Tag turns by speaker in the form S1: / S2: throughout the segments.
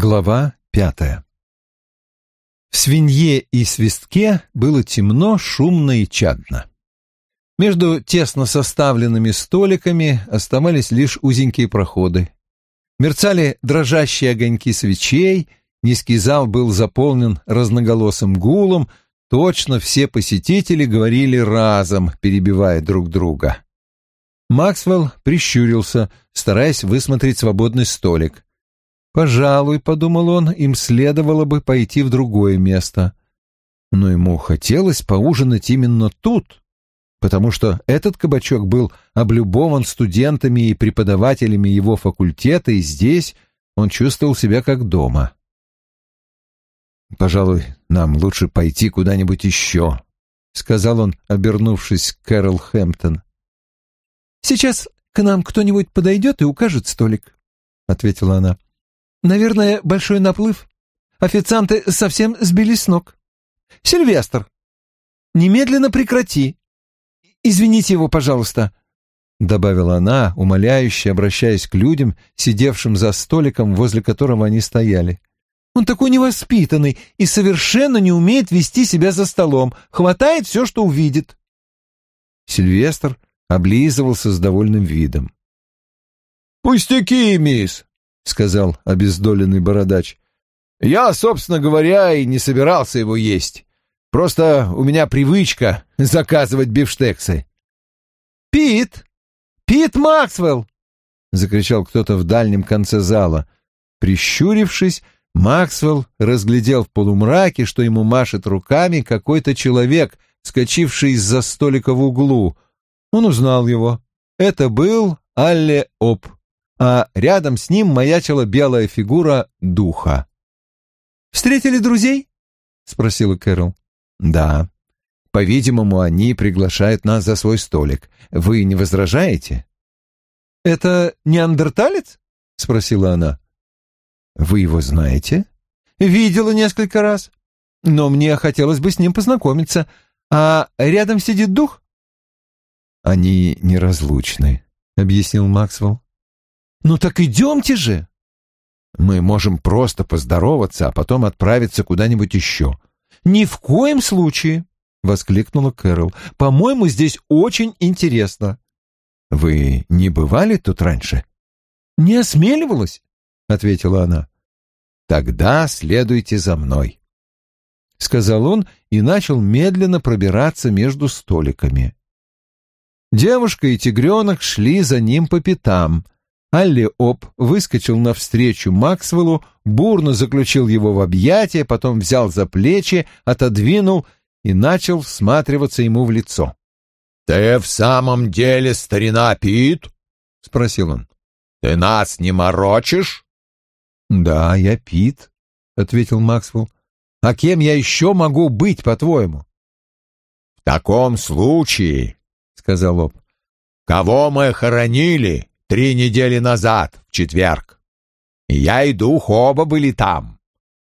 S1: Глава пятая В свинье и свистке было темно, шумно и чадно. Между тесно составленными столиками оставались лишь узенькие проходы. Мерцали дрожащие огоньки свечей, низкий зал был заполнен разноголосым гулом, точно все посетители говорили разом, перебивая друг друга. Максвелл прищурился, стараясь высмотреть свободный столик. Пожалуй, — подумал он, — им следовало бы пойти в другое место. Но ему хотелось поужинать именно тут, потому что этот кабачок был облюбован студентами и преподавателями его факультета, и здесь он чувствовал себя как дома. «Пожалуй, нам лучше пойти куда-нибудь еще», — сказал он, обернувшись к Кэрол Хэмптон.
S2: «Сейчас к нам кто-нибудь подойдет и укажет столик», — ответила она. Наверное, большой наплыв. Официанты совсем сбились с ног. Сильвестр, немедленно прекрати. Извините его, пожалуйста, — добавила она, умоляюще обращаясь к людям, сидевшим за столиком, возле которого они стояли. «Он такой невоспитанный и совершенно не умеет вести себя за столом, хватает все, что увидит».
S1: Сильвестр облизывался с довольным видом.
S3: «Пустяки, мисс! Сказал обездоленный бородач. «Я, собственно говоря, и не собирался его есть. Просто у меня привычка заказывать бифштексы».
S2: «Пит! Пит Максвелл!» — закричал кто-то в дальнем конце зала. Прищурившись, Максвелл разглядел в полумраке, что ему машет руками какой-то человек, скачивший из-за столика в углу. Он узнал его. Это был Алле Оп а рядом с ним маячила белая фигура духа. «Встретили друзей?» — спросила Кэрол. «Да. По-видимому, они приглашают нас за свой столик. Вы не возражаете?» «Это неандерталец?» — спросила она. «Вы его знаете?» «Видела несколько раз. Но мне хотелось бы с ним познакомиться. А рядом сидит дух?» «Они неразлучны», — объяснил Максвелл. «Ну так идемте же!» «Мы можем просто поздороваться, а потом отправиться куда-нибудь еще». «Ни в коем случае!» — воскликнула Кэрол. «По-моему, здесь очень интересно». «Вы не бывали тут раньше?» «Не осмеливалась», — ответила она. «Тогда следуйте за мной», — сказал он и начал медленно пробираться между столиками. Девушка и тигренок шли за ним по пятам — Алли Оп выскочил навстречу Максвеллу, бурно заключил его в объятия, потом взял за плечи, отодвинул и начал всматриваться ему в лицо.
S3: «Ты в самом деле старина Пит?» — спросил он. «Ты нас не морочишь?»
S1: «Да, я Пит», — ответил Максвелл. «А кем я еще могу быть, по-твоему?»
S3: «В таком случае», — сказал Оп, — «кого мы хоронили, три недели назад, в четверг. Я и дух оба были там.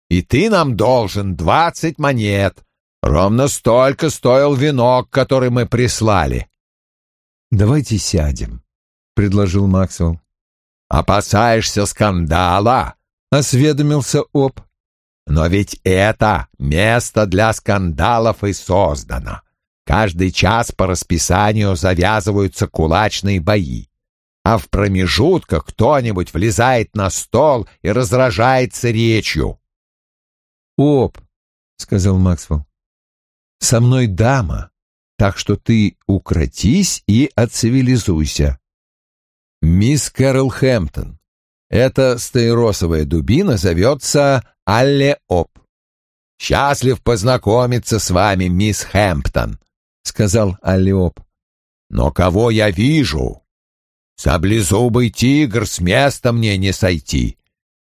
S3: И ты нам должен двадцать монет. Ровно столько стоил венок, который мы прислали.
S1: «Давайте сядем», — предложил Максвелл.
S3: «Опасаешься скандала?» — осведомился Об. «Но ведь это место для скандалов и создано. Каждый час по расписанию завязываются кулачные бои а в промежутках кто-нибудь влезает на стол и разражается речью.
S1: «Оп», — сказал Максвелл, — «со мной дама, так что ты укротись и отцивилизуйся». «Мисс Кэрол Хэмптон, эта стаиросовая дубина зовется Алле Оп».
S3: «Счастлив познакомиться с вами, мисс Хэмптон», — сказал Аллиоп. «Но кого я вижу? Саблезубый тигр с места мне не сойти.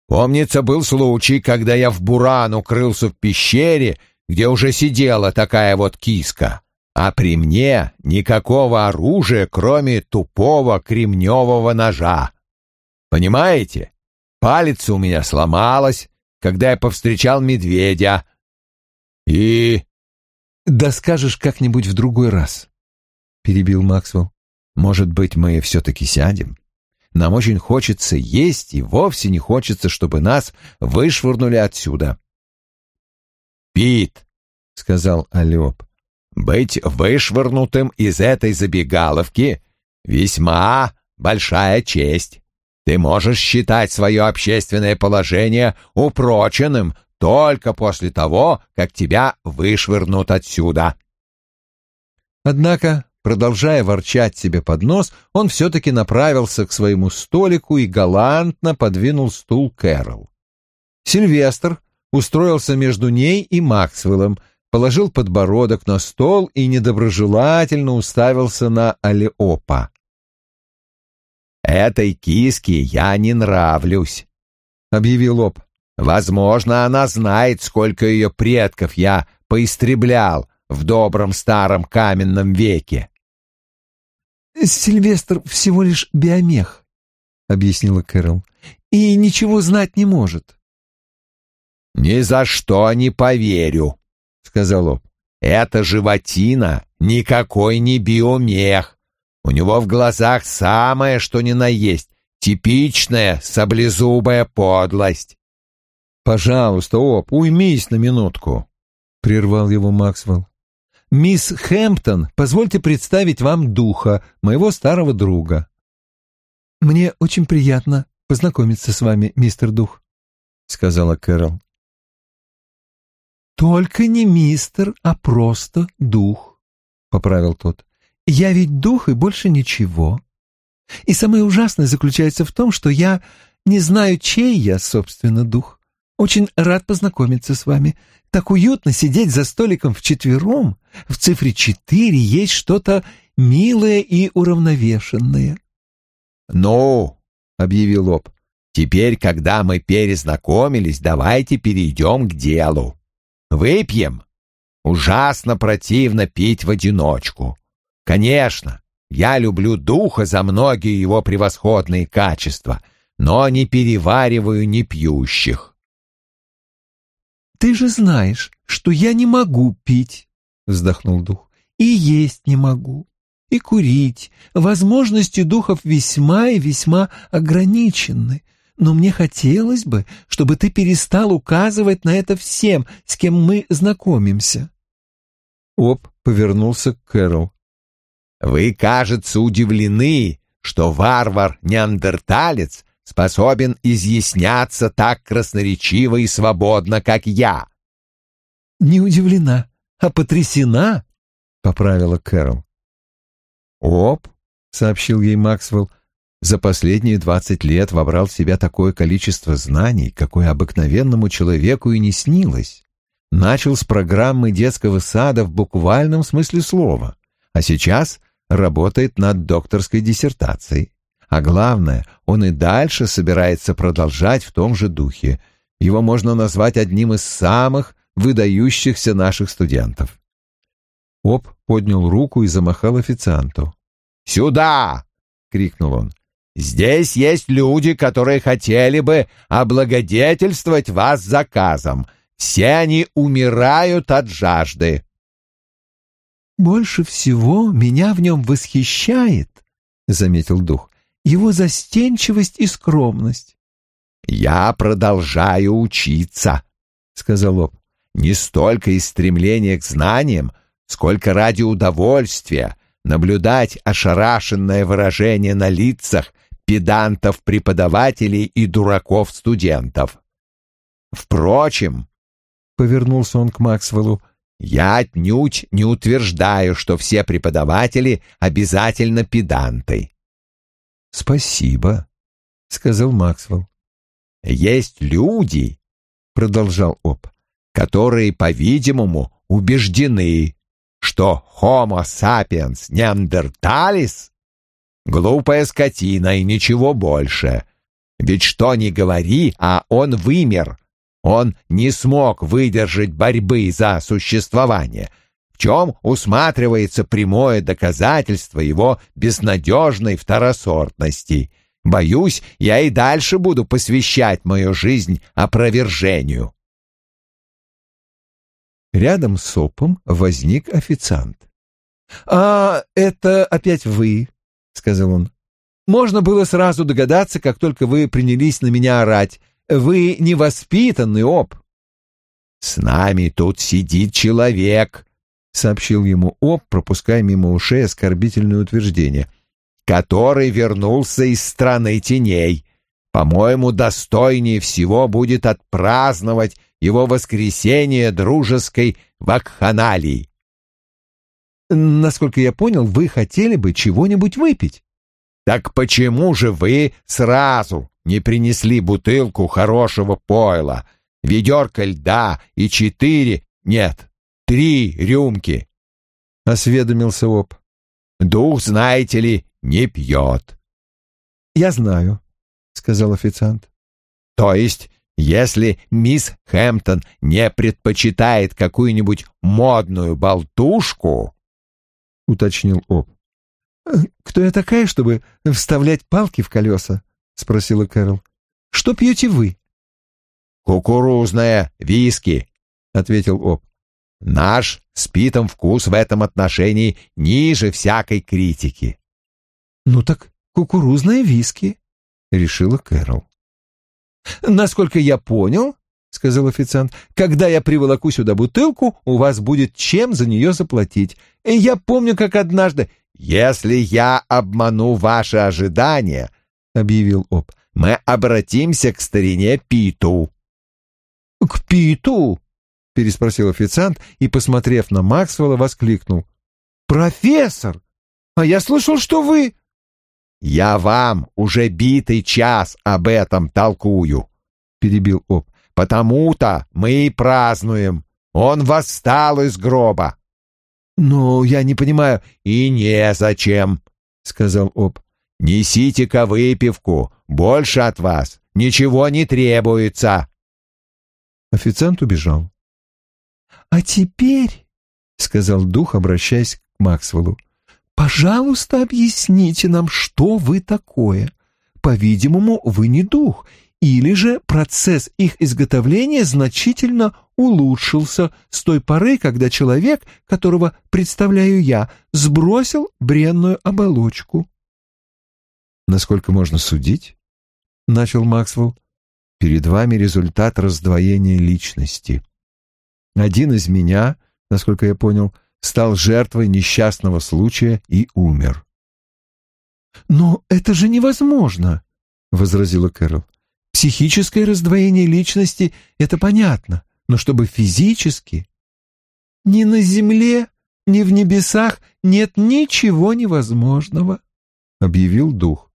S3: Помнится, был случай, когда я в буран укрылся в пещере, где уже сидела такая вот киска, а при мне никакого оружия, кроме тупого кремневого ножа. Понимаете? Палец у меня сломалась, когда я повстречал медведя. И...
S1: — Да скажешь как-нибудь в другой раз, — перебил Максвелл. Может быть, мы все-таки сядем?
S3: Нам очень хочется есть, и вовсе не хочется, чтобы нас вышвырнули отсюда. «Пит», — сказал Алёп, — «быть вышвырнутым из этой забегаловки — весьма большая честь. Ты можешь считать свое общественное положение упроченным только после того, как тебя вышвырнут отсюда».
S1: Однако Продолжая ворчать себе под нос, он все-таки направился к своему столику и галантно подвинул стул Кэрол. Сильвестр устроился между ней и Максвеллом, положил подбородок на стол и недоброжелательно уставился на Алеопа.
S3: «Этой киске я не нравлюсь», — объявил Оп. «Возможно, она знает, сколько ее предков я поистреблял в добром старом каменном веке.
S2: «Сильвестр всего лишь биомех», — объяснила Кэрол, — «и ничего знать не может».
S3: «Ни за что не поверю», — сказал Об. «Это животина никакой не биомех. У него в глазах самое, что ни на есть, типичная саблезубая подлость».
S1: «Пожалуйста, Об, уймись на минутку», — прервал его Максвелл. «Мисс Хэмптон, позвольте представить вам духа, моего старого друга».
S2: «Мне очень приятно познакомиться с вами, мистер Дух», — сказала Кэрол. «Только не мистер, а просто дух», — поправил тот. «Я ведь дух и больше ничего. И самое ужасное заключается в том, что я не знаю, чей я, собственно, дух. Очень рад познакомиться с вами. Так уютно сидеть за столиком вчетвером. В цифре четыре есть что-то милое и уравновешенное.
S3: «Ну», — объявил Об, — «теперь, когда мы перезнакомились, давайте перейдем к делу. Выпьем. Ужасно противно пить в одиночку. Конечно, я люблю духа за многие его превосходные качества, но не перевариваю непьющих.
S2: «Ты же знаешь, что я не могу пить», — вздохнул дух, — «и есть не могу, и курить. Возможности духов весьма и весьма ограничены, но мне хотелось бы, чтобы ты перестал указывать на это всем, с кем мы знакомимся».
S1: Оп повернулся к Кэрол.
S3: «Вы, кажется, удивлены, что варвар-неандерталец способен изъясняться так красноречиво и свободно, как я.
S2: «Не удивлена, а потрясена», — поправила Кэрол.
S1: «Оп», — сообщил ей Максвелл, — «за последние двадцать лет вобрал в себя такое количество знаний, какое обыкновенному человеку и не снилось. Начал с программы детского сада в буквальном смысле слова, а сейчас работает над докторской диссертацией. А главное, он и дальше собирается продолжать в том же духе. Его можно назвать одним из самых выдающихся наших студентов. Оп поднял руку и замахал официанту.
S3: «Сюда!» — крикнул он. «Здесь есть люди, которые хотели бы облагодетельствовать вас заказом. Все они умирают от жажды».
S2: «Больше всего меня в нем восхищает», — заметил дух, его застенчивость и скромность.
S3: «Я продолжаю учиться», — сказал Лоб. «Не столько из стремления к знаниям, сколько ради удовольствия наблюдать ошарашенное выражение на лицах педантов-преподавателей и дураков-студентов. Впрочем, — повернулся он к Максвеллу, — я отнюдь не утверждаю, что все преподаватели обязательно педанты.
S1: «Спасибо», — сказал Максвелл.
S3: «Есть люди», — продолжал Об, — «которые, по-видимому, убеждены, что Homo sapiens neanderthalis — глупая скотина и ничего больше. Ведь что ни говори, а он вымер. Он не смог выдержать борьбы за существование, чем усматривается прямое доказательство его безнадежной второсортности. Боюсь, я и дальше буду посвящать мою жизнь опровержению.
S1: Рядом с Сопом возник официант.
S2: «А это опять вы», — сказал он.
S1: Можно было сразу догадаться, как только вы принялись на меня орать. Вы невоспитанный, Об.
S3: «С нами тут сидит человек», — сообщил ему Об, пропуская мимо ушей оскорбительное утверждение, «который вернулся из страны теней. По-моему, достойнее всего будет отпраздновать его воскресение дружеской вакханалии».
S1: «Насколько я понял, вы хотели бы чего-нибудь выпить?»
S3: «Так почему же вы сразу не принесли бутылку хорошего пойла, ведерко льда и четыре, нет, три рюмки?» — осведомился Оп. «Дух, знаете ли, не пьет».
S1: «Я знаю», — сказал официант.
S3: «То есть, если мисс Хэмптон не предпочитает какую-нибудь модную болтушку...»
S1: — уточнил Оп. «Кто я такая, чтобы вставлять палки в колеса?» — спросила Кэрол. «Что пьете вы?»
S3: «Кукурузное виски», — ответил Об. «Наш с Питом вкус в этом отношении ниже всякой критики».
S1: «Ну так кукурузное виски», — решила Кэрол. «Насколько я понял, — сказал официант, — когда я приволоку сюда бутылку, у вас будет чем за нее заплатить. И я помню, как однажды...
S3: «Если я обману ваши ожидания, — объявил Об, — мы обратимся к старине Питу».
S1: «К Питу?» — переспросил официант и, посмотрев на Максвелла, воскликнул. «Профессор! А я слышал, что вы...»
S3: «Я вам уже битый час об этом толкую», — перебил Об. «Потому-то мы и празднуем. Он восстал из гроба».
S1: «Но я не понимаю...»
S3: «И незачем», — сказал Об. «Несите-ка выпивку, больше от вас ничего не требуется».
S1: Официант убежал. «А теперь», — сказал дух, обращаясь к Максвеллу, — «пожалуйста, объясните нам, что вы такое. По-видимому, вы не дух, или же процесс их изготовления значительно улучшился с той поры, когда человек, которого представляю я, сбросил бренную оболочку».
S2: «Насколько можно судить?» — начал Максвелл. Перед вами результат раздвоения личности. Один из меня, насколько я понял, стал жертвой несчастного случая и умер.
S1: «Но это же невозможно», — возразила Кэрол. «Психическое раздвоение личности — это понятно, но чтобы физически...» «Ни на земле, ни в небесах нет ничего невозможного», — объявил дух.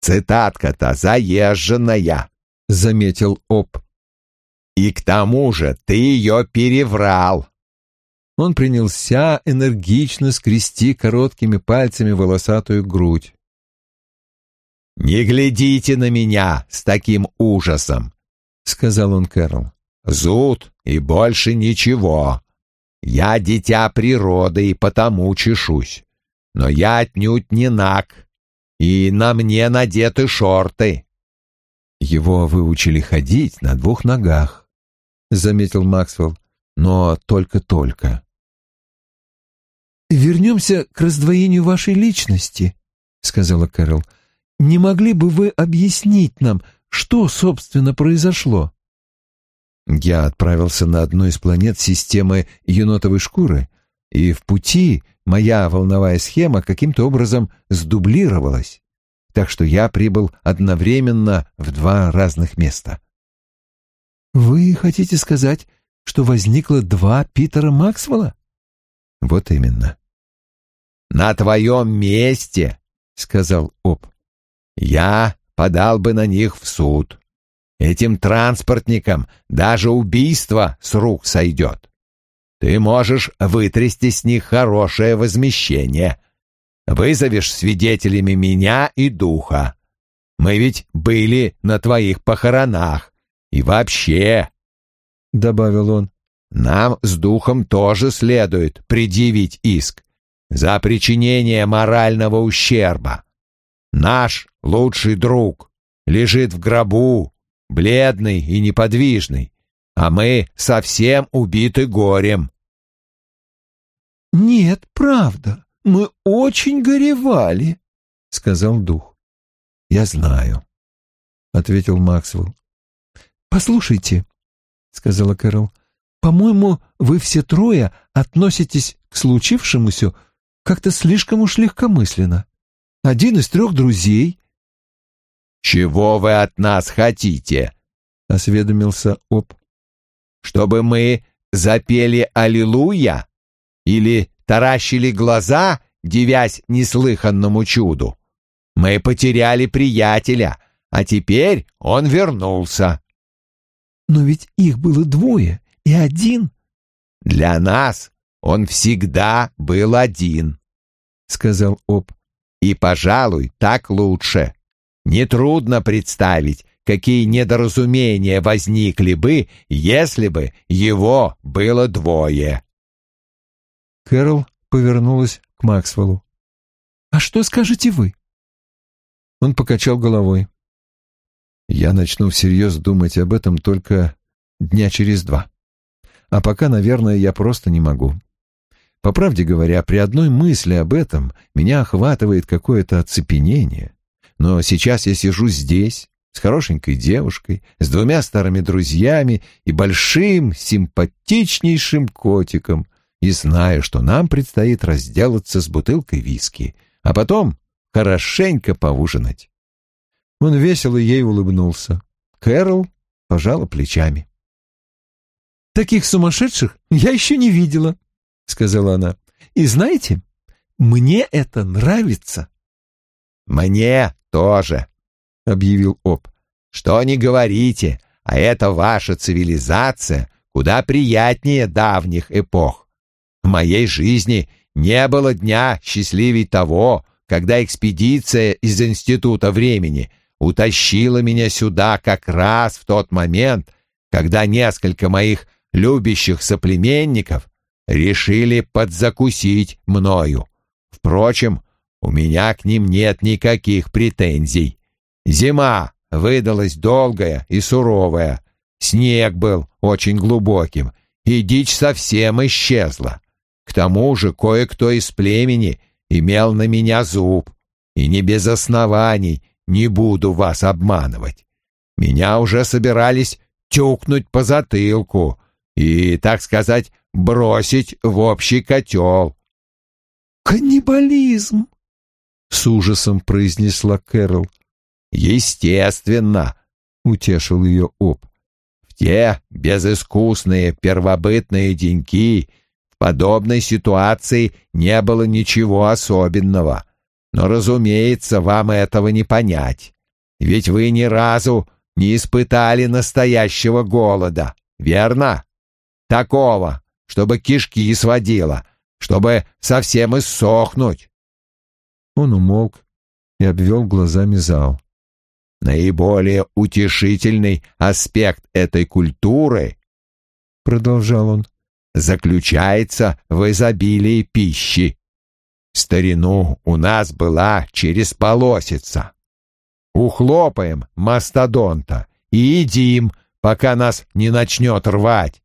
S3: «Цитатка-то заезженная», — заметил Оп. «И к тому же ты ее переврал».
S1: Он принялся энергично скрести короткими пальцами волосатую грудь.
S3: «Не глядите на меня с таким ужасом», — сказал он Кэрол. «Зуд и больше ничего. Я дитя природы и потому чешусь. Но я отнюдь не наг, и на мне надеты шорты.
S2: Его выучили ходить на двух ногах, заметил Максвелл, но только-только.
S1: Вернемся к раздвоению вашей личности, сказала Кэрол. Не могли бы вы объяснить нам, что, собственно, произошло?
S2: Я отправился на одну из планет системы енотовой шкуры, и в пути моя волновая схема каким-то образом сдублировалась так что я прибыл одновременно в два разных места.
S1: «Вы хотите сказать, что возникло два Питера Максвелла?»
S2: «Вот именно».
S3: «На твоем месте», — сказал Об, — «я подал бы на них в суд. Этим транспортникам даже убийство с рук сойдет. Ты можешь вытрясти с них хорошее возмещение, Вызовешь свидетелями меня и духа. Мы ведь были на твоих похоронах. И вообще, — добавил он, — нам с духом тоже следует предъявить иск за причинение морального ущерба. Наш лучший друг лежит в гробу, бледный и неподвижный, а мы совсем убиты горем.
S1: «Нет, правда», мы очень горевали, — сказал дух.
S2: «Я знаю», — ответил Максвелл.
S1: «Послушайте», — сказала Кэрол, — «по-моему, вы все трое относитесь к случившемуся как-то слишком уж легкомысленно. Один из трех друзей...»
S3: «Чего вы от нас хотите?» — осведомился Об. «Чтобы мы запели «Аллилуйя» или таращили глаза, девясь неслыханному чуду? Мы потеряли приятеля, а теперь он вернулся».
S1: «Но ведь их было двое, и один...»
S3: «Для нас он всегда был один», — сказал Об. «И, пожалуй, так лучше. Нетрудно представить, какие недоразумения возникли бы, если бы его было двое».
S2: Кэрол повернулась к Максвеллу.
S1: «А что скажете вы?»
S2: Он покачал головой. «Я начну всерьез думать об этом только дня через два. А пока, наверное, я просто не могу. По правде говоря, при одной мысли об этом меня охватывает какое-то оцепенение. Но сейчас я сижу здесь, с хорошенькой девушкой, с двумя старыми друзьями и большим, симпатичнейшим котиком, и знаю, что нам предстоит разделаться с бутылкой виски, а потом хорошенько поужинать. Он весело ей улыбнулся. Кэрол пожала плечами.
S1: «Таких сумасшедших я еще не видела», — сказала она. «И знаете, мне это нравится».
S3: «Мне тоже», — объявил Об. «Что не говорите, а это ваша цивилизация куда приятнее давних эпох. В моей жизни не было дня счастливей того, когда экспедиция из Института времени утащила меня сюда как раз в тот момент, когда несколько моих любящих соплеменников решили подзакусить мною. Впрочем, у меня к ним нет никаких претензий. Зима выдалась долгая и суровая, снег был очень глубоким, и дичь совсем исчезла. К тому же кое-кто из племени имел на меня зуб, и не без оснований не буду вас обманывать. Меня уже собирались тюкнуть по затылку и, так сказать, бросить в общий котел.
S1: «Каннибализм!» — с ужасом произнесла Кэрол.
S3: «Естественно!» — утешил ее Об. «В те безыскусные первобытные деньки в подобной ситуации не было ничего особенного. Но, разумеется, вам этого не понять. Ведь вы ни разу не испытали настоящего голода, верно? Такого, чтобы кишки сводило, чтобы совсем иссохнуть.
S2: Он умолк и обвел глазами зал.
S3: Наиболее утешительный аспект этой культуры, продолжал он, заключается в изобилии пищи. Старину у нас была через полосица. Ухлопаем мастодонта и едим, пока нас не начнет рвать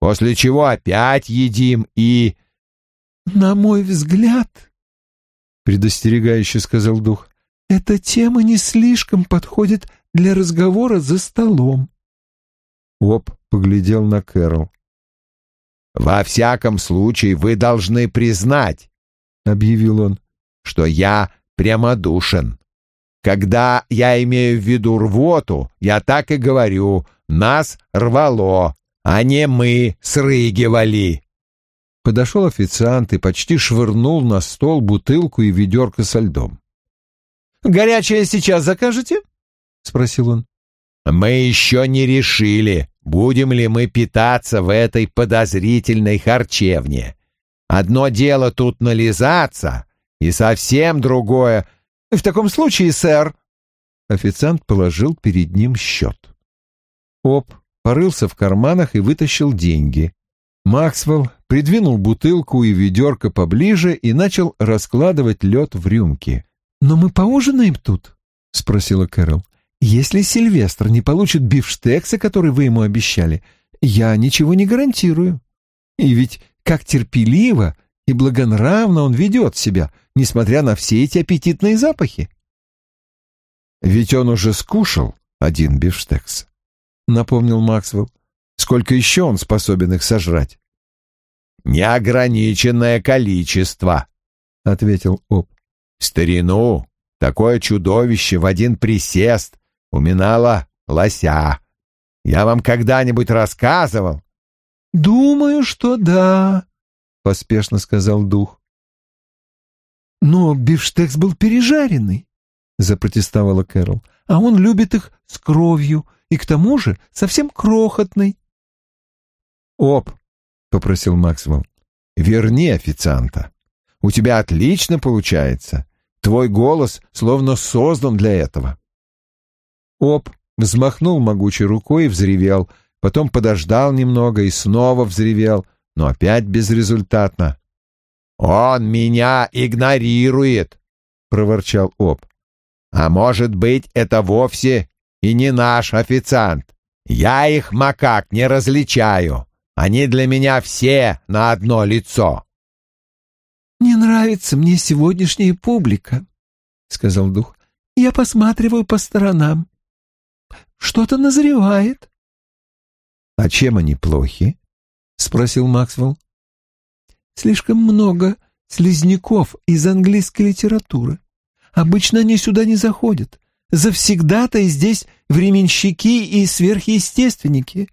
S3: после чего опять едим и...
S1: — На мой взгляд, — предостерегающе сказал дух, — эта тема не слишком подходит для разговора за столом.
S2: Оп поглядел на Кэрол.
S3: «Во всяком случае вы должны признать, — объявил он, — что я прямодушен. Когда я имею в виду рвоту, я так и говорю, нас рвало, а не мы срыгивали.
S2: Подошел официант и почти швырнул на стол бутылку и ведерко со льдом.
S1: «Горячее сейчас закажете?» — спросил он.
S3: «Мы еще не решили, будем ли мы питаться в этой подозрительной харчевне. Одно дело тут нализаться, и совсем другое...
S1: В таком случае, сэр...»
S2: Официант положил перед ним счет. Оп порылся в карманах и вытащил деньги. Максвелл придвинул бутылку и ведерко поближе и начал раскладывать лед в рюмки.
S1: «Но мы поужинаем тут?» — спросила Кэрол. «Если Сильвестр не получит бифштекса, который вы ему обещали, я ничего не гарантирую. И ведь как терпеливо и благонравно он ведет себя, несмотря на все эти аппетитные запахи».
S2: Ведь он уже скушал один бифштекс, — напомнил Максвелл. Сколько еще он способен их сожрать?
S3: «Неограниченное количество», — ответил Об. «В старину такое чудовище в один присест уминало лося. Я вам когда-нибудь рассказывал?»
S2: «Думаю, что да», — поспешно сказал дух. «Но бифштекс был пережаренный», — запротестовала Кэрол, «а он любит их с кровью и к тому же совсем крохотный». «Оп», — попросил Максвелл, — «верни официанта. У тебя отлично получается. Твой голос словно создан для этого». Оп взмахнул могучей рукой и взревел, потом подождал немного и снова взревел, но опять безрезультатно.
S3: «Он меня игнорирует!» — проворчал Об. «А может быть, это вовсе и не наш официант. Я их макак не различаю. Они для меня все на одно лицо».
S2: «Не нравится мне сегодняшняя публика», — сказал дух. «Я посматриваю по сторонам. Что-то назревает». «А чем они плохи?» — спросил Максвелл. «Слишком много слизняков из английской литературы. Обычно они сюда не заходят. Завсегда-то и здесь временщики и сверхъестественники».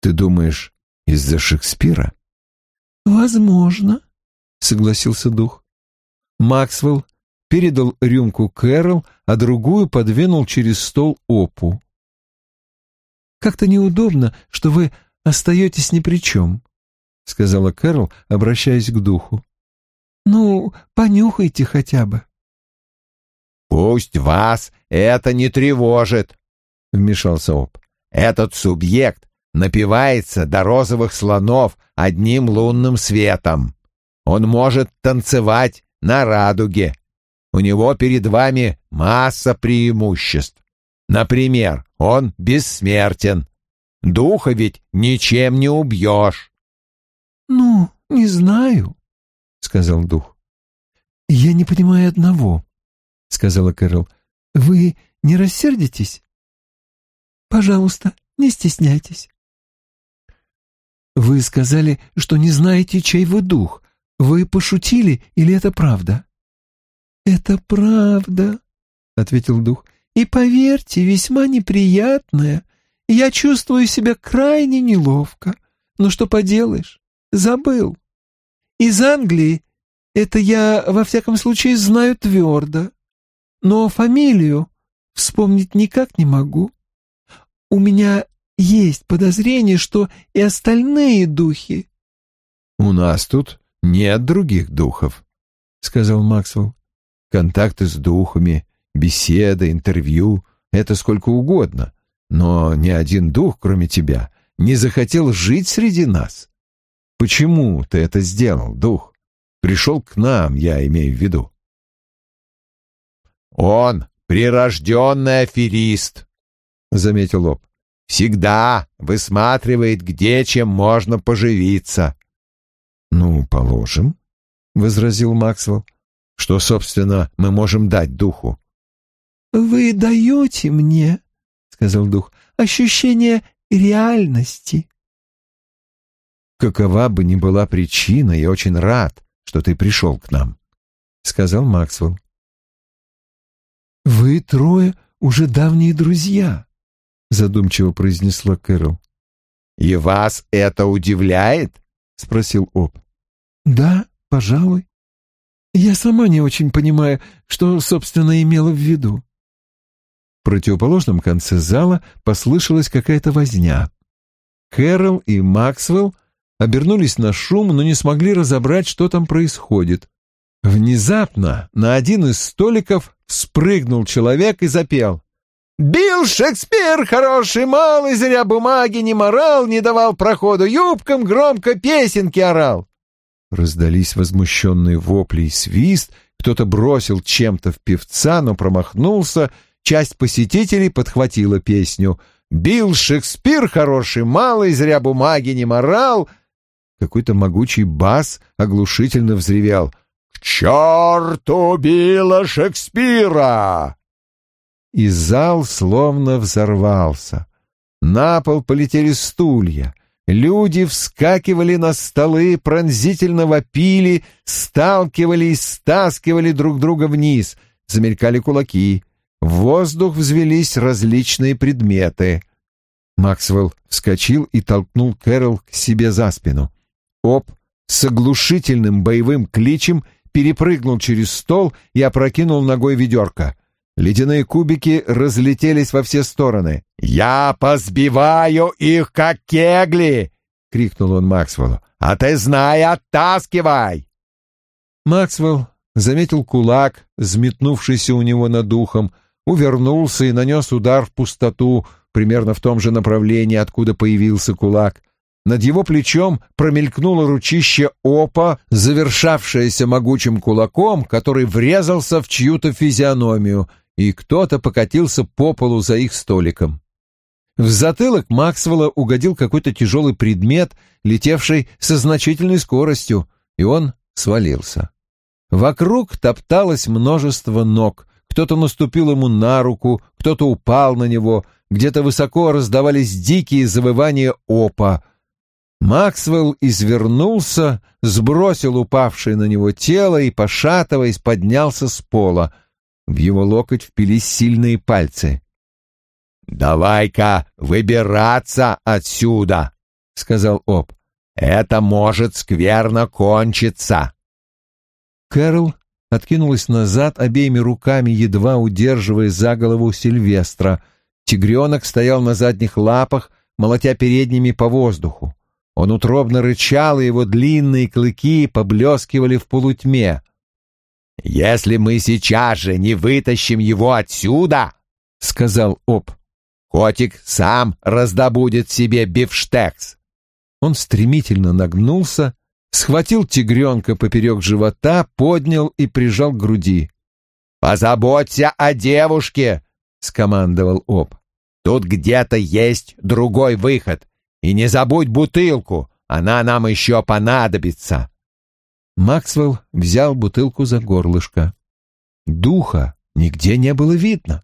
S2: «Ты думаешь, из-за Шекспира?» «Возможно», — согласился дух. Максвелл передал рюмку Кэрол, а другую подвинул через стол Опу. «Как-то неудобно, что вы остаетесь ни при чем», — сказала Кэрол, обращаясь к духу. «Ну, понюхайте хотя бы».
S3: «Пусть вас это не тревожит», — вмешался Оп. «Этот субъект напивается до розовых слонов одним лунным светом. Он может танцевать на радуге. У него перед вами масса преимуществ. Например, он бессмертен. Духа ведь ничем не убьешь.
S2: — Ну, не знаю, — сказал дух. — Я не понимаю одного, — сказала Кэрол. — Вы не рассердитесь? — Пожалуйста, не стесняйтесь. «Вы сказали, что не знаете, чей вы дух. Вы пошутили или это правда?» «Это правда», — ответил дух. «И поверьте, весьма неприятная. Я чувствую себя крайне неловко. Но что поделаешь, забыл. Из Англии это я, во всяком случае, знаю твердо. Но фамилию вспомнить никак не могу. У меня есть подозрение, что и остальные духи. — У нас тут нет других духов, — сказал Максвелл. — Контакты с духами, беседа, интервью — это сколько угодно, но ни один дух, кроме тебя, не захотел жить среди нас. Почему ты это сделал, дух? Пришел к нам, я имею в виду.
S3: — Он прирожденный аферист, — заметил Об всегда высматривает, где чем можно поживиться.
S2: — Ну, положим, — возразил Максвелл. — Что, собственно, мы можем дать духу? — Вы даете мне, — сказал дух, — ощущение реальности. Какова бы ни была причина, я очень рад, что ты пришел к нам, — сказал Максвелл. — Вы трое уже давние друзья, — задумчиво произнесла Кэрол.
S3: «И вас это удивляет?» — спросил Об.
S2: «Да, пожалуй. Я сама не очень понимаю, что, собственно, имела в виду». Противоположном конце зала послышалась какая-то возня. Кэрол и Максвелл обернулись на шум, но не смогли разобрать, что там происходит. Внезапно на один из столиков спрыгнул человек и запел. Бил Шекспир, хороший малый, зря бумаги не морал, не давал проходу юбкам, громко песенки орал. Раздались возмущенные вопли и свист, кто-то бросил чем-то в певца, но промахнулся, часть посетителей подхватила песню «Бил Шекспир, хороший малый, зря бумаги не морал». Какой-то могучий бас оглушительно взревел «К черту Билла Шекспира!» и зал словно взорвался. На пол полетели стулья. Люди вскакивали на столы, пронзительно вопили, сталкивали и стаскивали друг друга вниз. Замелькали кулаки. В воздух взвелись различные предметы. Максвелл вскочил и толкнул Кэрол к себе за спину. Оп с оглушительным боевым кличем перепрыгнул через стол и опрокинул ногой ведерко. Ледяные кубики разлетелись во все стороны. «Я позбиваю их, как кегли!» — крикнул он Максвеллу. «А ты знай, оттаскивай!» Максвелл заметил кулак, взметнувшийся у него над ухом, увернулся и нанес удар в пустоту, примерно в том же направлении, откуда появился кулак. Над его плечом промелькнуло ручище опа, завершавшееся могучим кулаком, который врезался в чью-то физиономию, и кто-то покатился по полу за их столиком. В затылок Максвелла угодил какой-то тяжелый предмет, летевший со значительной скоростью, и он свалился. Вокруг топталось множество ног, кто-то наступил ему на руку, кто-то упал на него, где-то высоко раздавались дикие завывания опа — Максвелл извернулся, сбросил упавшее на него тело и, пошатываясь, поднялся с пола. В его локоть впились сильные пальцы. «Давай-ка выбираться отсюда!» — сказал Об. «Это может скверно кончиться!» Кэрол откинулась назад обеими руками, едва удерживая за голову Сильвестра. Тигренок стоял на задних лапах, молотя передними по воздуху. Он утробно рычал, и его длинные клыки поблескивали в полутьме. «Если мы сейчас же не вытащим его отсюда, — сказал Об, — котик сам раздобудет себе бифштекс». Он стремительно нагнулся, схватил тигренка поперек живота, поднял и прижал к груди. «Позаботься о девушке!» — скомандовал Об. «Тут где-то есть другой выход. И не забудь бутылку, она нам еще понадобится. Максвелл взял бутылку за горлышко. Духа нигде не было видно.